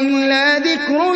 إلا ذكر